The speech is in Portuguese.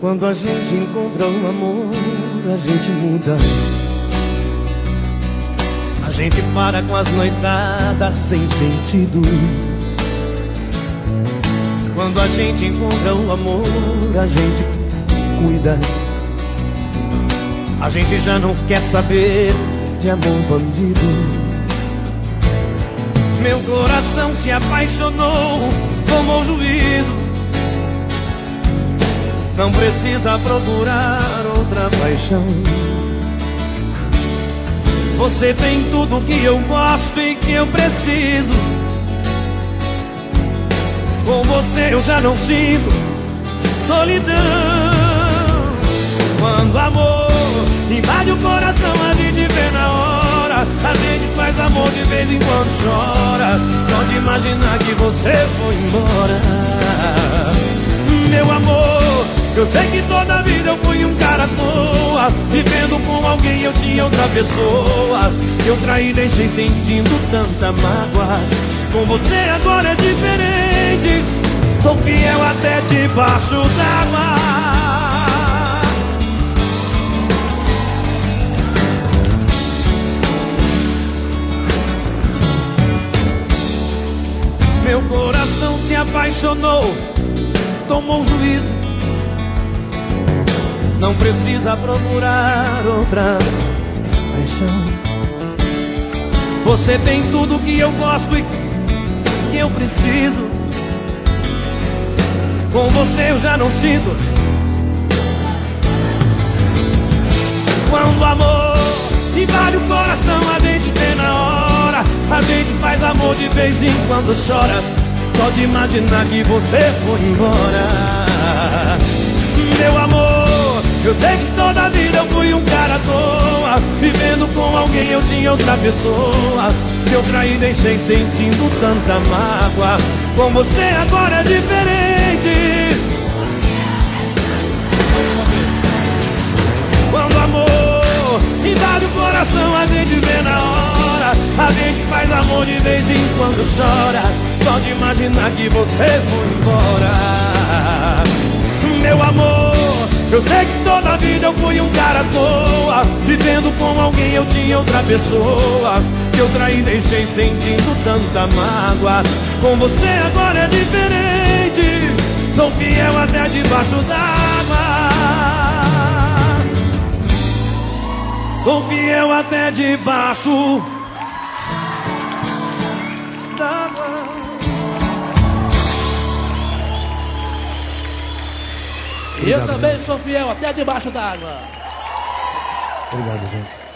Quando a gente encontra o amor, a gente muda. A gente para com as noitadas sem sentido. Quando a gente encontra o amor, a gente cuida. A gente já não quer saber de amor bandido. Meu coração se apaixonou, tomou juízo. Não precisa procurar outra paixão. Você tem tudo que eu gosto e que eu preciso. Com você eu já não sinto solidão. Quando amor invade o coração, a gente vê na hora. A gente faz amor de vez em quando chora. Só de imaginar que você foi embora. Meu amor, eu sei que toda vida eu fui um cara à toa Vivendo com alguém eu tinha outra pessoa. Eu traí, deixei sentindo tanta mágoa. Com você agora é diferente Sou fiel até debaixo d'água. Meu coração se apaixonou Tomou um juízo não precisa procurar outra paixão. Você tem tudo que eu gosto e que eu preciso. Com você eu já não sinto. Quando o amor invade o coração, a gente vê na hora. A gente faz amor de vez em quando chora. Só de imaginar que você foi embora. Meu amor. Eu sei que toda vida eu fui um cara à toa. Vivendo com alguém eu tinha outra pessoa. Que eu traí deixei sentindo tanta mágoa. Com você agora é diferente. Quando amor invade o coração a gente vê na hora. A gente faz amor de vez em quando chora. Só de imaginar que você foi embora. Meu amor eu sei que toda vida eu fui um cara à toa Vivendo com alguém eu tinha outra pessoa Que eu traí deixei sentindo tanta mágoa. Com você agora é diferente Sou fiel até debaixo d'água. Sou fiel até debaixo d'água Eu também sou fiel até debaixo d'água. Obrigado, gente.